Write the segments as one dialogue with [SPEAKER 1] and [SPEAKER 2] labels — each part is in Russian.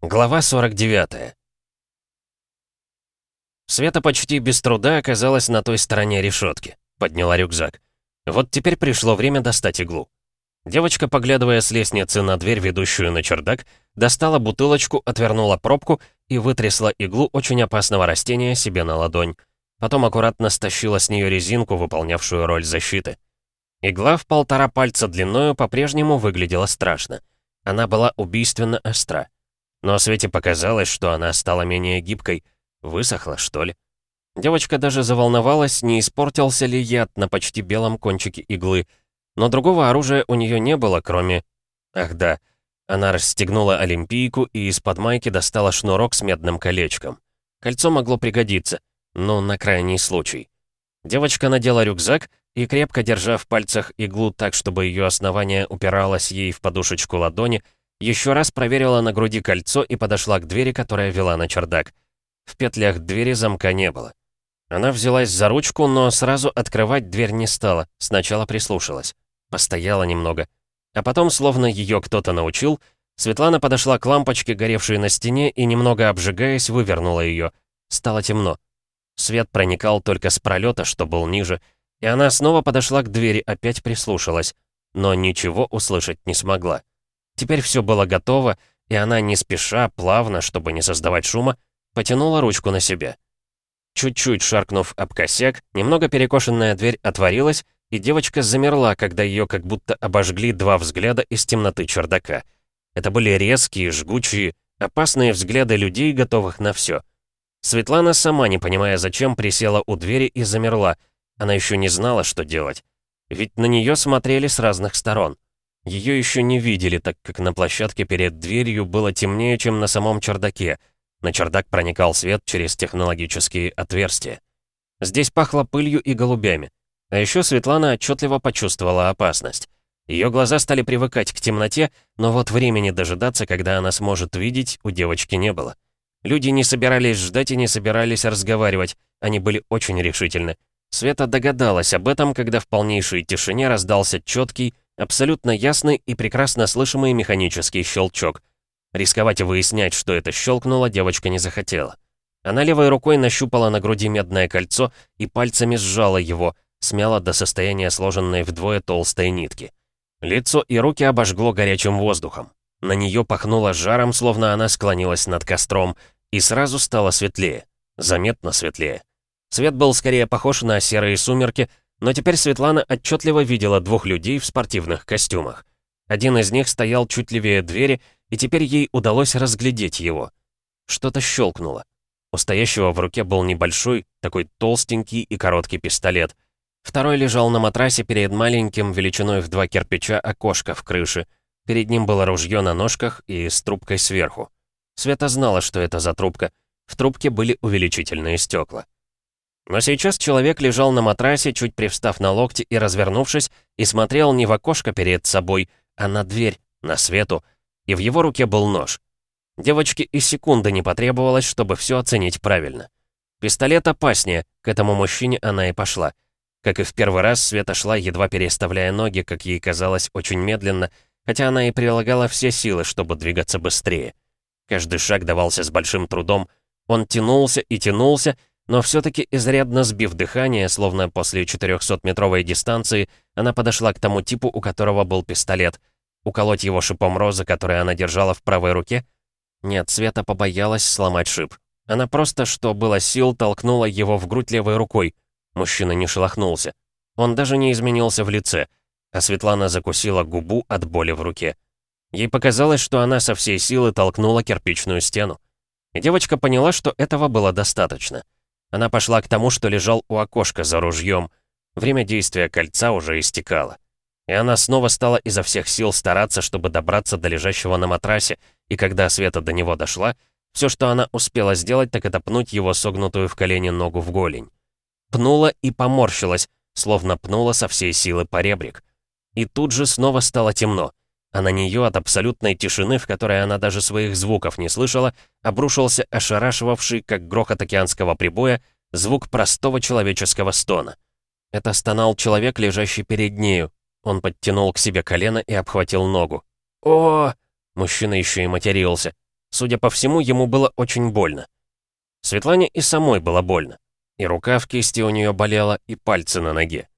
[SPEAKER 1] Глава 49 Света почти без труда оказалась на той стороне решетки. Подняла рюкзак. Вот теперь пришло время достать иглу. Девочка, поглядывая с лестницы на дверь, ведущую на чердак, достала бутылочку, отвернула пробку и вытрясла иглу очень опасного растения себе на ладонь. Потом аккуратно стащила с нее резинку, выполнявшую роль защиты. Игла в полтора пальца длиною по-прежнему выглядела страшно. Она была убийственно остра. Но Свете показалось, что она стала менее гибкой. Высохла, что ли? Девочка даже заволновалась, не испортился ли яд на почти белом кончике иглы. Но другого оружия у нее не было, кроме... Ах да, она расстегнула олимпийку и из-под майки достала шнурок с медным колечком. Кольцо могло пригодиться, но на крайний случай. Девочка надела рюкзак и, крепко держа в пальцах иглу так, чтобы ее основание упиралось ей в подушечку ладони, еще раз проверила на груди кольцо и подошла к двери, которая вела на чердак. В петлях двери замка не было. Она взялась за ручку, но сразу открывать дверь не стала, сначала прислушалась. Постояла немного. А потом, словно ее кто-то научил, Светлана подошла к лампочке, горевшей на стене, и, немного обжигаясь, вывернула ее. Стало темно. Свет проникал только с пролета, что был ниже, и она снова подошла к двери, опять прислушалась, но ничего услышать не смогла. Теперь все было готово, и она не спеша, плавно, чтобы не создавать шума, потянула ручку на себя. Чуть-чуть шаркнув об косяк, немного перекошенная дверь отворилась, и девочка замерла, когда ее как будто обожгли два взгляда из темноты чердака. Это были резкие, жгучие, опасные взгляды людей, готовых на все. Светлана, сама не понимая зачем, присела у двери и замерла. Она еще не знала, что делать. Ведь на нее смотрели с разных сторон. Ее еще не видели, так как на площадке перед дверью было темнее, чем на самом чердаке. На чердак проникал свет через технологические отверстия. Здесь пахло пылью и голубями. А еще Светлана отчетливо почувствовала опасность. Ее глаза стали привыкать к темноте, но вот времени дожидаться, когда она сможет видеть, у девочки не было. Люди не собирались ждать и не собирались разговаривать, они были очень решительны. Света догадалась об этом, когда в полнейшей тишине раздался четкий, Абсолютно ясный и прекрасно слышимый механический щелчок. Рисковать выяснять, что это щелкнуло, девочка не захотела. Она левой рукой нащупала на груди медное кольцо и пальцами сжала его, смяла до состояния сложенной вдвое толстой нитки. Лицо и руки обожгло горячим воздухом. На нее пахнуло жаром, словно она склонилась над костром, и сразу стало светлее. Заметно светлее. Свет был скорее похож на серые сумерки, но теперь Светлана отчетливо видела двух людей в спортивных костюмах. Один из них стоял чуть левее двери, и теперь ей удалось разглядеть его. Что-то щелкнуло. У стоящего в руке был небольшой, такой толстенький и короткий пистолет. Второй лежал на матрасе перед маленьким, величиной в два кирпича, окошко в крыше. Перед ним было ружье на ножках и с трубкой сверху. Света знала, что это за трубка. В трубке были увеличительные стекла. Но сейчас человек лежал на матрасе, чуть привстав на локти и развернувшись, и смотрел не в окошко перед собой, а на дверь, на свету, и в его руке был нож. Девочке и секунды не потребовалось, чтобы все оценить правильно. Пистолет опаснее, к этому мужчине она и пошла. Как и в первый раз, Света шла, едва переставляя ноги, как ей казалось, очень медленно, хотя она и прилагала все силы, чтобы двигаться быстрее. Каждый шаг давался с большим трудом, он тянулся и тянулся, но все-таки изрядно сбив дыхание, словно после 400-метровой дистанции, она подошла к тому типу, у которого был пистолет. Уколоть его шипом розы, который она держала в правой руке? Нет, Света побоялась сломать шип. Она просто, что было сил, толкнула его в грудь левой рукой. Мужчина не шелохнулся. Он даже не изменился в лице. А Светлана закусила губу от боли в руке. Ей показалось, что она со всей силы толкнула кирпичную стену. И девочка поняла, что этого было достаточно. Она пошла к тому, что лежал у окошка за ружьем. Время действия кольца уже истекало. И она снова стала изо всех сил стараться, чтобы добраться до лежащего на матрасе, и когда Света до него дошла, все, что она успела сделать, так это пнуть его согнутую в колени ногу в голень. Пнула и поморщилась, словно пнула со всей силы по ребрик. И тут же снова стало темно а на нее от абсолютной тишины, в которой она даже своих звуков не слышала, обрушился ошарашивавший, как грохот океанского прибоя, звук простого человеческого стона. Это стонал человек, лежащий перед нею. Он подтянул к себе колено и обхватил ногу. о Мужчина еще и матерился. Судя по всему, ему было очень больно. Светлане и самой было больно. И рука в кисти у нее болела, и пальцы на ноге.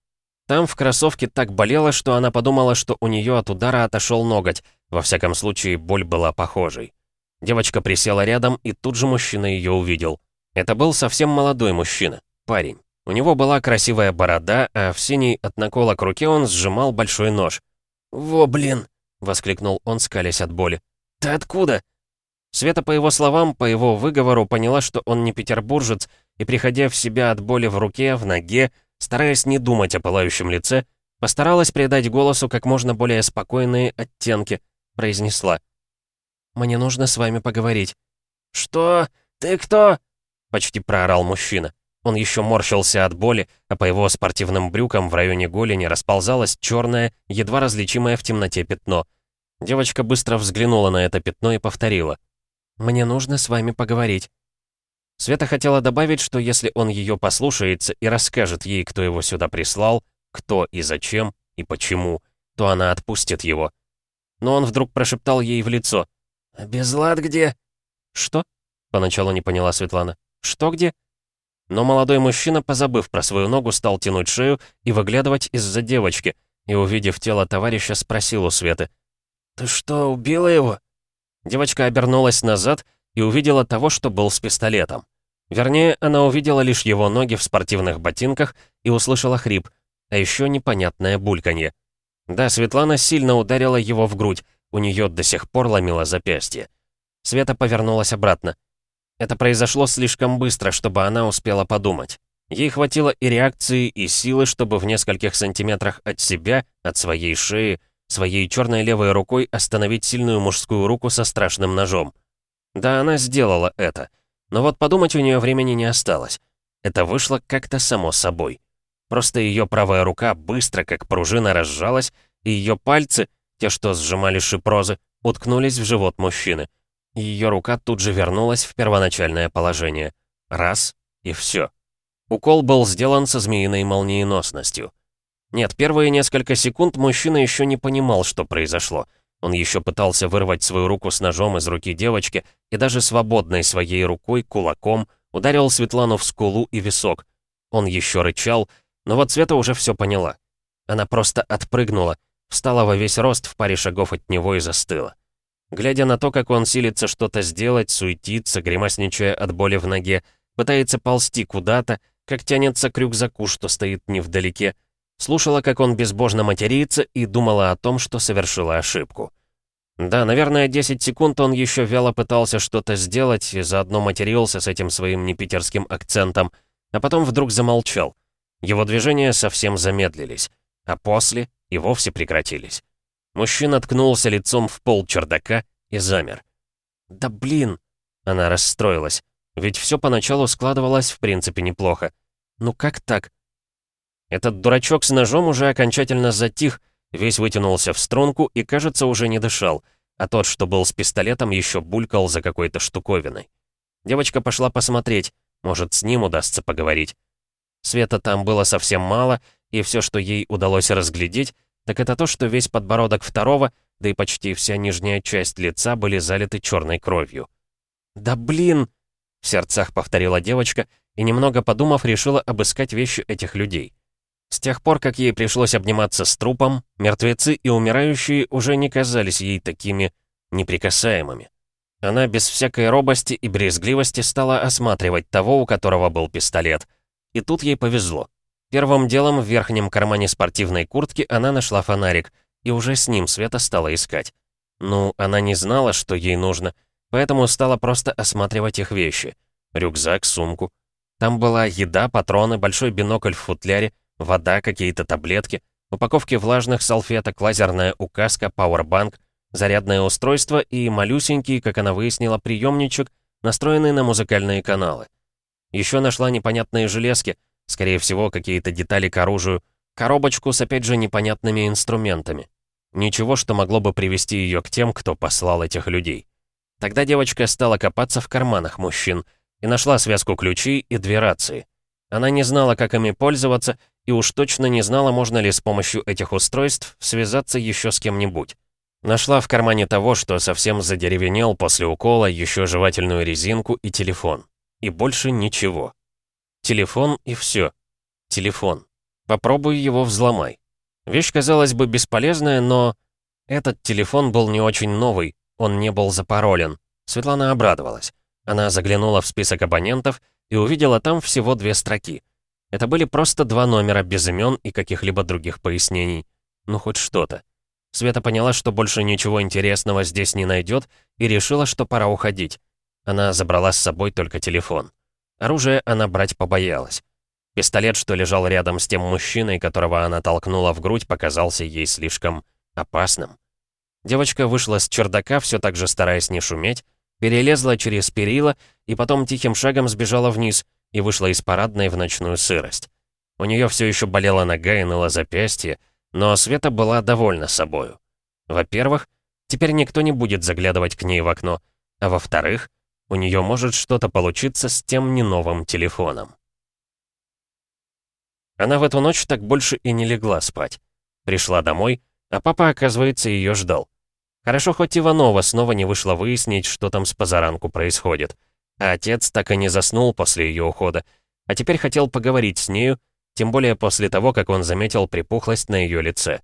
[SPEAKER 1] Там в кроссовке так болело, что она подумала, что у нее от удара отошел ноготь. Во всяком случае, боль была похожей. Девочка присела рядом, и тут же мужчина ее увидел. Это был совсем молодой мужчина, парень. У него была красивая борода, а в синей от наколок руке он сжимал большой нож. «Во, блин!» — воскликнул он, скалясь от боли. «Ты откуда?» Света, по его словам, по его выговору, поняла, что он не петербуржец, и, приходя в себя от боли в руке, в ноге, стараясь не думать о пылающем лице, постаралась придать голосу как можно более спокойные оттенки, произнесла. «Мне нужно с вами поговорить». «Что? Ты кто?» — почти проорал мужчина. Он еще морщился от боли, а по его спортивным брюкам в районе голени расползалось черное, едва различимое в темноте пятно. Девочка быстро взглянула на это пятно и повторила. «Мне нужно с вами поговорить». Света хотела добавить, что если он ее послушается и расскажет ей, кто его сюда прислал, кто и зачем, и почему, то она отпустит его. Но он вдруг прошептал ей в лицо. «Безлад где?» «Что?» — поначалу не поняла Светлана. «Что где?» Но молодой мужчина, позабыв про свою ногу, стал тянуть шею и выглядывать из-за девочки, и, увидев тело товарища, спросил у Светы. «Ты что, убила его?» Девочка обернулась назад и увидела того, что был с пистолетом. Вернее, она увидела лишь его ноги в спортивных ботинках и услышала хрип, а еще непонятное бульканье. Да, Светлана сильно ударила его в грудь, у нее до сих пор ломило запястье. Света повернулась обратно. Это произошло слишком быстро, чтобы она успела подумать. Ей хватило и реакции, и силы, чтобы в нескольких сантиметрах от себя, от своей шеи, своей черной левой рукой остановить сильную мужскую руку со страшным ножом. Да, она сделала это. Но вот подумать у нее времени не осталось. Это вышло как-то само собой. Просто ее правая рука быстро, как пружина, разжалась, и ее пальцы, те, что сжимали шипрозы, уткнулись в живот мужчины. Ее рука тут же вернулась в первоначальное положение. Раз — и все. Укол был сделан со змеиной молниеносностью. Нет, первые несколько секунд мужчина еще не понимал, что произошло. Он еще пытался вырвать свою руку с ножом из руки девочки и даже свободной своей рукой, кулаком, ударил Светлану в скулу и висок. Он еще рычал, но вот Света уже все поняла. Она просто отпрыгнула, встала во весь рост в паре шагов от него и застыла. Глядя на то, как он силится что-то сделать, суетится, гримасничая от боли в ноге, пытается ползти куда-то, как тянется к рюкзаку, что стоит невдалеке, слушала, как он безбожно матерится, и думала о том, что совершила ошибку. Да, наверное, 10 секунд он еще вяло пытался что-то сделать и заодно матерился с этим своим непитерским акцентом, а потом вдруг замолчал. Его движения совсем замедлились, а после и вовсе прекратились. Мужчина ткнулся лицом в пол чердака и замер. «Да блин!» Она расстроилась. Ведь все поначалу складывалось в принципе неплохо. «Ну как так?» Этот дурачок с ножом уже окончательно затих, весь вытянулся в струнку и, кажется, уже не дышал, а тот, что был с пистолетом, еще булькал за какой-то штуковиной. Девочка пошла посмотреть, может, с ним удастся поговорить. Света там было совсем мало, и все, что ей удалось разглядеть, так это то, что весь подбородок второго, да и почти вся нижняя часть лица были залиты черной кровью. «Да блин!» — в сердцах повторила девочка и, немного подумав, решила обыскать вещи этих людей. С тех пор, как ей пришлось обниматься с трупом, мертвецы и умирающие уже не казались ей такими неприкасаемыми. Она без всякой робости и брезгливости стала осматривать того, у которого был пистолет. И тут ей повезло. Первым делом в верхнем кармане спортивной куртки она нашла фонарик, и уже с ним Света стала искать. Ну, она не знала, что ей нужно, поэтому стала просто осматривать их вещи. Рюкзак, сумку. Там была еда, патроны, большой бинокль в футляре, вода, какие-то таблетки, упаковки влажных салфеток, лазерная указка, пауэрбанк, зарядное устройство и малюсенький, как она выяснила, приемничек, настроенный на музыкальные каналы. Еще нашла непонятные железки — Скорее всего, какие-то детали к оружию. Коробочку с опять же непонятными инструментами. Ничего, что могло бы привести ее к тем, кто послал этих людей. Тогда девочка стала копаться в карманах мужчин и нашла связку ключей и две рации. Она не знала, как ими пользоваться, и уж точно не знала, можно ли с помощью этих устройств связаться еще с кем-нибудь. Нашла в кармане того, что совсем задеревенел после укола, еще жевательную резинку и телефон. И больше ничего. Телефон и все. Телефон. Попробуй его взломай. Вещь, казалось бы, бесполезная, но... Этот телефон был не очень новый, он не был запаролен. Светлана обрадовалась. Она заглянула в список абонентов и увидела там всего две строки. Это были просто два номера без имен и каких-либо других пояснений. Ну, хоть что-то. Света поняла, что больше ничего интересного здесь не найдет, и решила, что пора уходить. Она забрала с собой только телефон. Оружие она брать побоялась. Пистолет, что лежал рядом с тем мужчиной, которого она толкнула в грудь, показался ей слишком опасным. Девочка вышла с чердака, все так же стараясь не шуметь, перелезла через перила и потом тихим шагом сбежала вниз и вышла из парадной в ночную сырость. У нее все еще болела нога и ныло запястье, но Света была довольна собою. Во-первых, теперь никто не будет заглядывать к ней в окно, а во-вторых, у нее может что-то получиться с тем не новым телефоном. Она в эту ночь так больше и не легла спать. Пришла домой, а папа, оказывается, ее ждал. Хорошо, хоть Иванова снова не вышла выяснить, что там с позаранку происходит. А отец так и не заснул после ее ухода, а теперь хотел поговорить с нею, тем более после того, как он заметил припухлость на ее лице.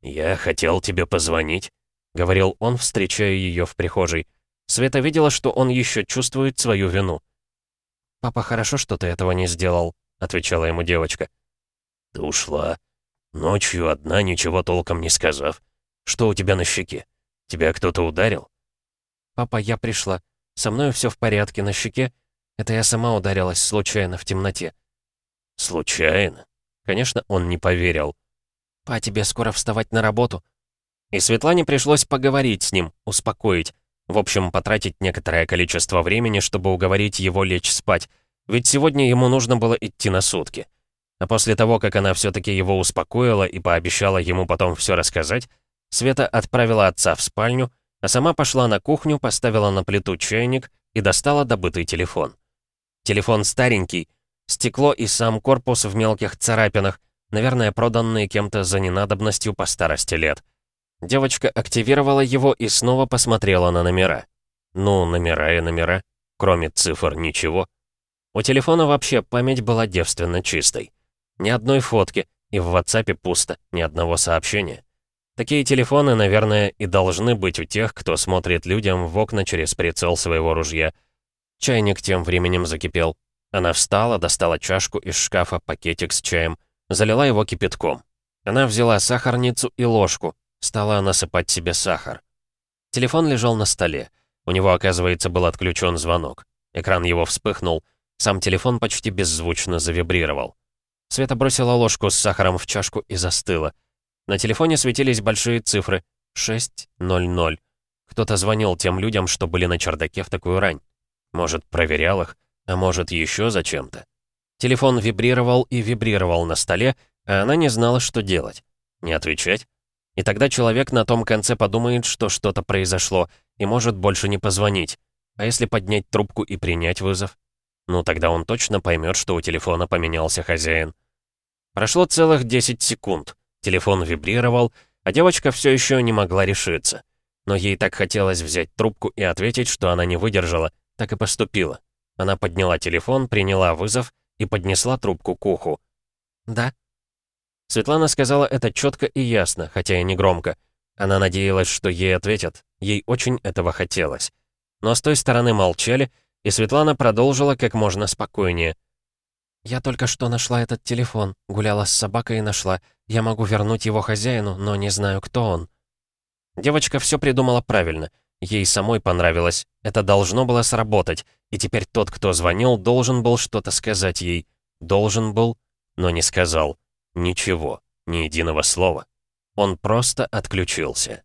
[SPEAKER 1] «Я хотел тебе позвонить», — говорил он, встречая ее в прихожей. Света видела, что он еще чувствует свою вину. «Папа, хорошо, что ты этого не сделал», — отвечала ему девочка.
[SPEAKER 2] «Ты ушла. Ночью одна, ничего толком не сказав. Что у тебя на щеке? Тебя кто-то ударил?»
[SPEAKER 1] «Папа, я пришла. Со мной все в порядке на щеке. Это я сама ударилась случайно в темноте».
[SPEAKER 2] «Случайно?»
[SPEAKER 1] Конечно, он не поверил. «Па, тебе скоро вставать на работу». И Светлане пришлось поговорить с ним, успокоить. В общем, потратить некоторое количество времени, чтобы уговорить его лечь спать. Ведь сегодня ему нужно было идти на сутки. А после того, как она все-таки его успокоила и пообещала ему потом все рассказать, Света отправила отца в спальню, а сама пошла на кухню, поставила на плиту чайник и достала добытый телефон. Телефон старенький, Стекло и сам корпус в мелких царапинах, наверное, проданные кем-то за ненадобностью по старости лет. Девочка активировала его и снова посмотрела на номера. Ну, номера и номера. Кроме цифр ничего. У телефона вообще память была девственно чистой. Ни одной фотки, и в WhatsApp пусто, ни одного сообщения. Такие телефоны, наверное, и должны быть у тех, кто смотрит людям в окна через прицел своего ружья. Чайник тем временем закипел. Она встала, достала чашку из шкафа, пакетик с чаем, залила его кипятком. Она взяла сахарницу и ложку, стала насыпать себе сахар. Телефон лежал на столе. У него, оказывается, был отключен звонок. Экран его вспыхнул. Сам телефон почти беззвучно завибрировал. Света бросила ложку с сахаром в чашку и застыла. На телефоне светились большие цифры. 600. Кто-то звонил тем людям, что были на чердаке в такую рань. Может, проверял их? А может, еще зачем-то? Телефон вибрировал и вибрировал на столе, а она не знала, что делать. Не отвечать? И тогда человек на том конце подумает, что что-то произошло, и может больше не позвонить. А если поднять трубку и принять вызов? Ну, тогда он точно поймет, что у телефона поменялся хозяин. Прошло целых 10 секунд. Телефон вибрировал, а девочка все еще не могла решиться. Но ей так хотелось взять трубку и ответить, что она не выдержала, так и поступила. Она подняла телефон, приняла вызов и поднесла трубку к уху. «Да?» Светлана сказала это четко и ясно, хотя и не громко. Она надеялась, что ей ответят. Ей очень этого хотелось. Но с той стороны молчали, и Светлана продолжила как можно спокойнее. «Я только что нашла этот телефон, гуляла с собакой и нашла. Я могу вернуть его хозяину, но не знаю, кто он». Девочка все придумала правильно — Ей самой понравилось. Это должно было сработать. И теперь тот, кто звонил, должен был что-то сказать ей. Должен был, но не сказал. Ничего, ни единого слова. Он просто отключился.